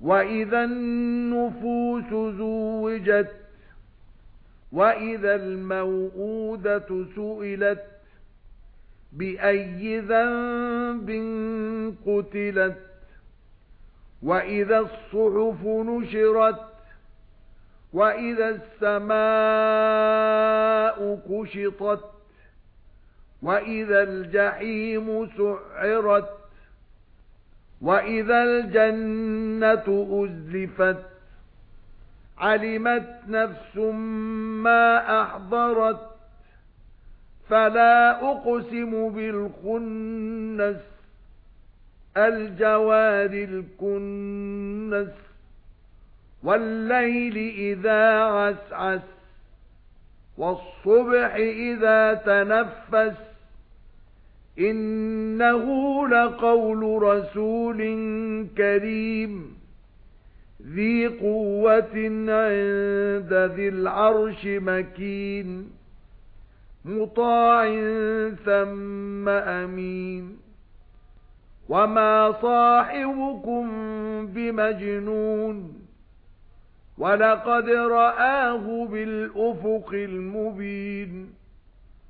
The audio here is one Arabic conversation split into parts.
وَإِذَا النُّفُوسُ زُوِّجَتْ وَإِذَا الْمَوْءُودَةُ سُئِلَتْ بِأَيِّ ذَنبٍ قُتِلَتْ وَإِذَا الصُّحُفُ نُشِرَتْ وَإِذَا السَّمَاءُ كُشِطَتْ وَإِذَا الْجَحِيمُ سُعِّرَتْ وَإِذَا الْجَنَّةُ أُزْلِفَتْ عَلِمَتْ نَفْسٌ مَا أَحْضَرَتْ فَلَا أُقْسِمُ بِالْخُنَّسِ الْجَوَارِ الْكُنَّسِ وَاللَّيْلِ إِذَا عَسْعَسَ وَالصُّبْحِ إِذَا تَنَفَّسَ إِنَّهُ لَقَوْلُ رَسُولٍ كَرِيمٍ. ذِي قُوَّةٍ عِندَ ذِي الْعَرْشِ مَكِينٍ. مُطَاعٍ ثَمَّ أَمِينٍ. وَمَا صَاحِبُكُمْ بِمَجْنُونٍ. وَلَقَدْ رَآهُ بِالْأُفُقِ الْمُبِينِ.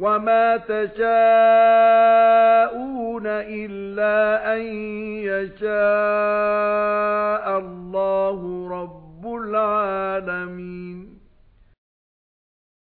وَمَا تَشَاءُونَ إِلَّا أَن يَشَاءَ اللَّهُ رَبُّ الْعَالَمِينَ